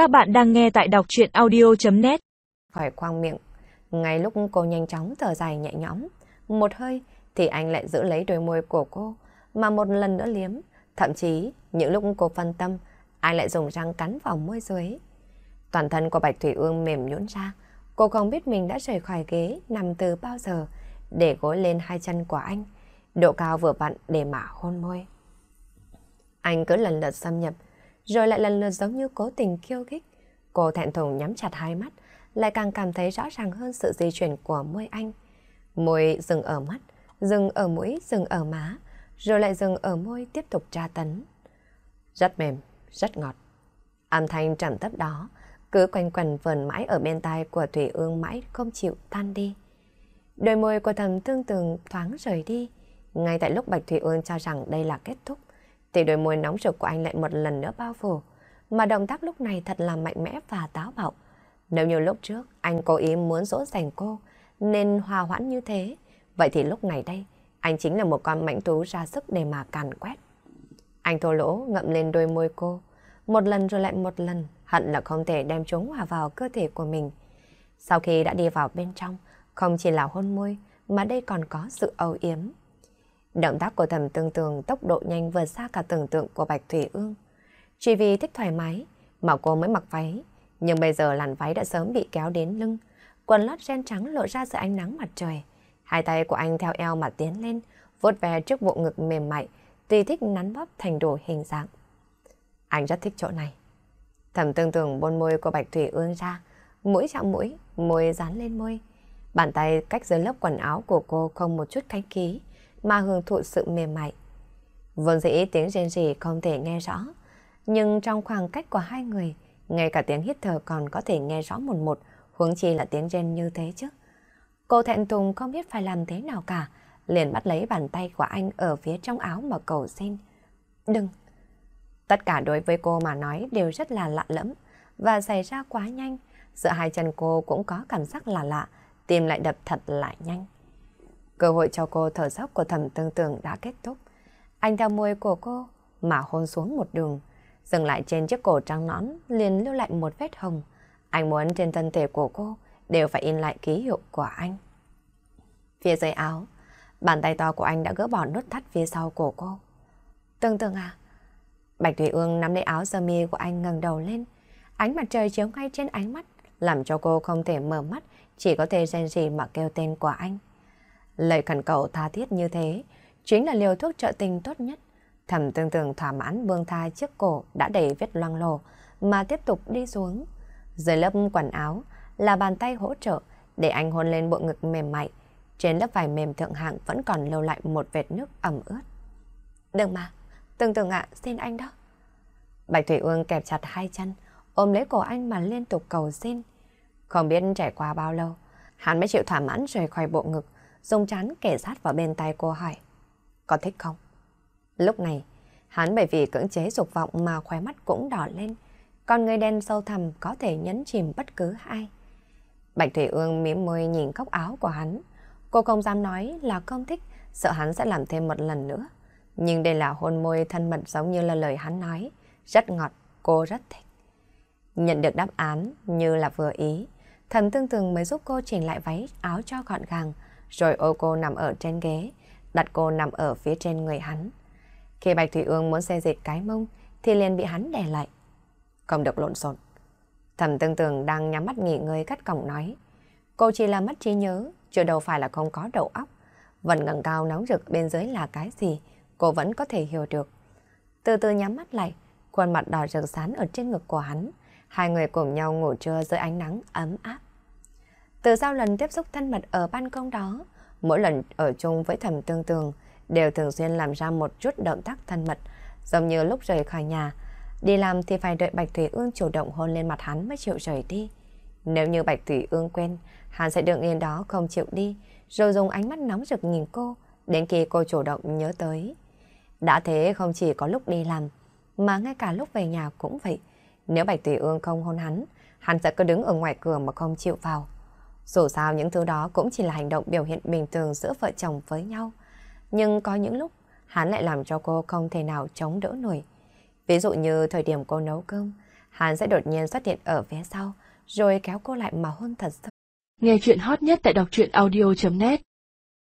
Các bạn đang nghe tại đọc chuyện audio.net Khỏi khoang miệng, ngay lúc cô nhanh chóng thở dài nhẹ nhõm, một hơi thì anh lại giữ lấy đôi môi của cô, mà một lần nữa liếm. Thậm chí, những lúc cô phân tâm, anh lại dùng răng cắn vào môi dưới. Toàn thân của Bạch Thủy Ương mềm nhũn ra, cô không biết mình đã rời khỏi ghế nằm từ bao giờ, để gối lên hai chân của anh, độ cao vừa vặn để mà hôn môi. Anh cứ lần lượt xâm nhập, rồi lại lần lượt giống như cố tình khiêu khích. Cô thẹn thùng nhắm chặt hai mắt, lại càng cảm thấy rõ ràng hơn sự di chuyển của môi anh. Môi dừng ở mắt, dừng ở mũi, dừng ở má, rồi lại dừng ở môi tiếp tục tra tấn. Rất mềm, rất ngọt. Âm thanh trầm thấp đó cứ quanh quẩn vần mãi ở bên tai của Thủy Ương mãi không chịu tan đi. Đôi môi của thầm tương tường thoáng rời đi. Ngay tại lúc Bạch Thủy Ương cho rằng đây là kết thúc, thì đôi môi nóng rực của anh lại một lần nữa bao phủ. Mà động tác lúc này thật là mạnh mẽ và táo bạo. Nếu như lúc trước anh cố ý muốn dỗ dành cô, nên hòa hoãn như thế, vậy thì lúc này đây, anh chính là một con mãnh thú ra sức để mà càn quét. Anh thô lỗ ngậm lên đôi môi cô, một lần rồi lại một lần, hận là không thể đem chúng hòa vào cơ thể của mình. Sau khi đã đi vào bên trong, không chỉ là hôn môi, mà đây còn có sự âu yếm. Động tác của thầm tương tường tốc độ nhanh vượt xa cả tưởng tượng của Bạch Thủy Ương. Chỉ vì thích thoải mái, mà cô mới mặc váy. Nhưng bây giờ làn váy đã sớm bị kéo đến lưng. Quần lót ren trắng lộ ra dưới ánh nắng mặt trời. Hai tay của anh theo eo mà tiến lên, vuốt ve trước bộ ngực mềm mại, tùy thích nắn bóp thành đồ hình dạng. Anh rất thích chỗ này. Thầm tương tường bôn môi của Bạch Thủy Ương ra, mũi chạm mũi, môi dán lên môi. Bàn tay cách dưới lớp quần áo của cô không một chút khách khí, mà hưởng thụ sự mềm mại. Vốn dĩ tiếng rên rỉ không thể nghe rõ, nhưng trong khoảng cách của hai người, ngay cả tiếng hít thở còn có thể nghe rõ một một, huống chi là tiếng rên như thế chứ. Cô thẹn thùng không biết phải làm thế nào cả, liền bắt lấy bàn tay của anh ở phía trong áo mà cầu xin. Đừng! Tất cả đối với cô mà nói đều rất là lạ lẫm và xảy ra quá nhanh. Giữa hai chân cô cũng có cảm giác là lạ, tim lại đập thật lại nhanh. Cơ hội cho cô thở dốc của thầm tương tưởng đã kết thúc. Anh theo môi của cô mà hôn xuống một đường, dừng lại trên chiếc cổ trắng nõn liền lưu lại một vết hồng. Anh muốn trên thân thể của cô đều phải in lại ký hiệu của anh. Phía dưới áo, bàn tay to của anh đã gỡ bỏ nút thắt phía sau của cô. Tương tương à? Bạch Thủy Ương nắm lấy áo sơ mi của anh ngẩng đầu lên. Ánh mặt trời chiếu ngay trên ánh mắt, làm cho cô không thể mở mắt, chỉ có thể rên rỉ mà kêu tên của anh. Lời khẩn cầu tha thiết như thế, chính là liều thuốc trợ tình tốt nhất. Thầm tương tưởng thỏa mãn buông tha chiếc cổ đã đầy vết loang lổ, mà tiếp tục đi xuống. Dưới lớp quần áo là bàn tay hỗ trợ để anh hôn lên bộ ngực mềm mại. Trên lớp vải mềm thượng hạng vẫn còn lưu lại một vệt nước ẩm ướt. Đừng mà, tương tưởng ạ, à, xin anh đó. Bạch Thủy Ương kẹp chặt hai chân, ôm lấy cổ anh mà liên tục cầu xin. Không biết trải qua bao lâu, hắn mới chịu thỏa mãn rời khỏi bộ ngực, dùng chán kẻ sát vào bên tay cô hỏi. Có thích không? Lúc này, hắn bởi vì cưỡng chế dục vọng mà khóe mắt cũng đỏ lên. Còn người đen sâu thẳm có thể nhấn chìm bất cứ ai. Bạch Thủy Ương mỉm môi nhìn góc áo của hắn. Cô không dám nói là không thích, sợ hắn sẽ làm thêm một lần nữa. Nhưng đây là hôn môi thân mật giống như là lời hắn nói. Rất ngọt, cô rất thích. Nhận được đáp án như là vừa ý. Thầm tương tường mới giúp cô chỉnh lại váy áo cho gọn gàng rồi ô cô nằm ở trên ghế, đặt cô nằm ở phía trên người hắn. Khi Bạch Thủy Ương muốn xe dịch cái mông, thì liền bị hắn đè lại. Không được lộn xộn. Thẩm tương tường đang nhắm mắt nghỉ ngơi cắt cổng nói. Cô chỉ là mất trí nhớ, chưa đâu phải là không có đầu óc. Vẫn ngẩng cao nóng rực bên dưới là cái gì, cô vẫn có thể hiểu được. Từ từ nhắm mắt lại, khuôn mặt đỏ rực sán ở trên ngực của hắn. Hai người cùng nhau ngủ trưa dưới ánh nắng ấm áp. Từ sau lần tiếp xúc thân mật ở ban công đó, mỗi lần ở chung với thầm tương tường, đều thường xuyên làm ra một chút động tác thân mật, giống như lúc rời khỏi nhà. Đi làm thì phải đợi Bạch Thủy Ương chủ động hôn lên mặt hắn mới chịu rời đi. Nếu như Bạch Thủy Ương quên, hắn sẽ đựng yên đó không chịu đi, rồi dùng ánh mắt nóng rực nhìn cô, đến khi cô chủ động nhớ tới. Đã thế không chỉ có lúc đi làm, mà ngay cả lúc về nhà cũng vậy. Nếu Bạch Thủy Ương không hôn hắn, hắn sẽ cứ đứng ở ngoài cửa mà không chịu vào. Dù sao những thứ đó cũng chỉ là hành động biểu hiện bình thường giữa vợ chồng với nhau. Nhưng có những lúc hắn lại làm cho cô không thể nào chống đỡ nổi. Ví dụ như thời điểm cô nấu cơm, hắn sẽ đột nhiên xuất hiện ở phía sau, rồi kéo cô lại mà hôn thật sâu. Nghe chuyện hot nhất tại đọc truyện audio.net